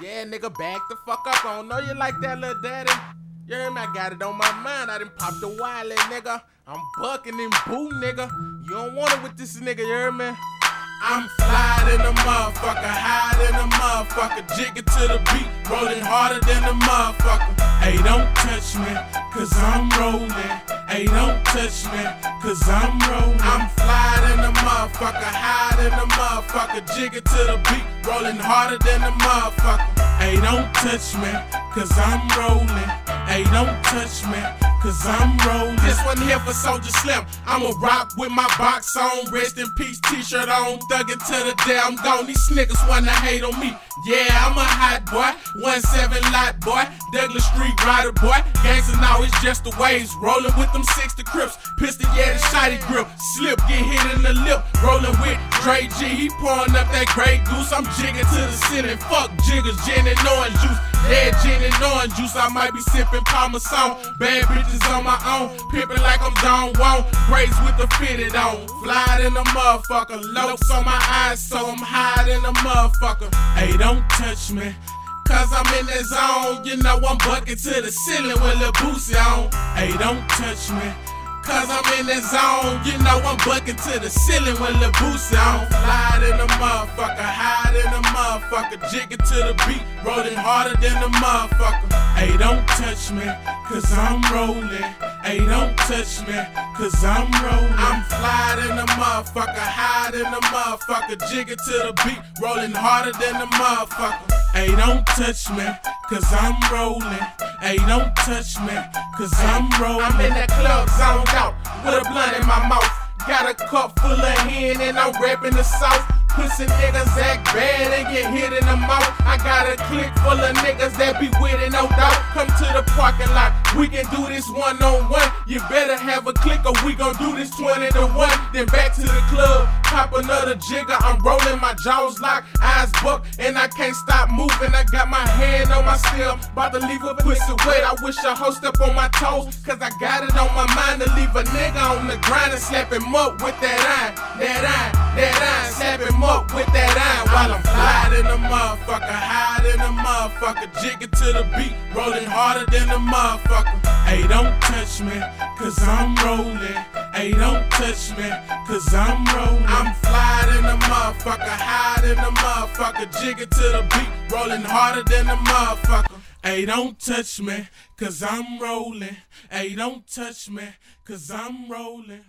Yeah, nigga, back the fuck up. I don't know you like that, little daddy. You hear me? I got it on my mind. I done popped the wallet, nigga. I'm bucking and boo, nigga. You don't want it with this nigga, you hear me? I'm fly the motherfucker, high in the motherfucker, jigging to the beat, rolling harder than the motherfucker. Hey, don't touch me, cause I'm rolling. Hey, don't touch me, cause I'm rolling. I'm motherfucker, high in the motherfucker, jigging to the beat, rolling harder than the motherfucker. Hey, don't touch me, cause I'm rolling. Hey, don't touch me, cause I'm rolling. This one here for Soulja Slim. I'ma rock with my box on, rest in peace t-shirt on, thuggin' to the day I'm gone. These niggas wanna hate on me. Yeah, I'm a hot boy, one seven lot boy, Douglas Street rider boy. Gangsta now it's just the waves, rolling with them six 60 crips. Pistol, yeah, the shotty grip. Slip, get hit in the lip. Rolling with Dre G, he pouring up that Grey Goose. I'm jigging to the ceiling. Fuck jiggers, gin and orange juice. Yeah, gin and orange juice. I might be sipping Parmesan. Bad bitches on my own, pimping like I'm Don Juan. Braids with the fitted on. Fly in the motherfucker. Lokes on my eyes, so I'm high in the motherfucker. Hey, don't touch me. Cause I'm in that zone, you know I'm bucking to the ceiling with Lil Boosie on. Hey, don't touch me. Cause I'm in that zone, you know I'm bucking to the ceiling with Lil Boosie on. Fly in the the motherfucker, jigging to the beat, rolling harder than a motherfucker. Hey, don't touch me, cause I'm rolling. Hey, don't touch me, cause I'm rolling. I'm fly in the motherfucker, high in the motherfucker, jigging to the beat, rolling harder than a motherfucker. Hey, don't touch me, cause I'm rolling. Hey, don't touch me, cause I'm rolling. I'm in that club zoned out, with a blunt in my mouth. Got a cup full of hen and I'm reppin' the south. Pussy niggas act bad and get hit in the mouth. I got a clique full of niggas that be with it, no parking lot, we can do this one on one. You better have a click or we gon' do this 20 to 1. Then back to the club, pop another jigger. I'm rolling, my jaws locked, eyes buck, and I can't stop moving. I got my hand on my steel, about to leave a pussy wet. I wish I host up on my toes, cause I got it on my mind to leave a nigga on the grind and slap him up with that iron, that iron, that iron, slap him up with that iron while I'm motherfucker, high in the motherfucker, jigging to the beat, rolling harder than the motherfucker. Hey, don't touch me, cause I'm rolling. Hey, don't touch me, cause I'm rolling. I'm fly in the motherfucker, high in the motherfucker, jigging to the beat, rolling harder than the motherfucker. Hey, don't touch me, cause I'm rolling. Hey, don't touch me, cause I'm rolling.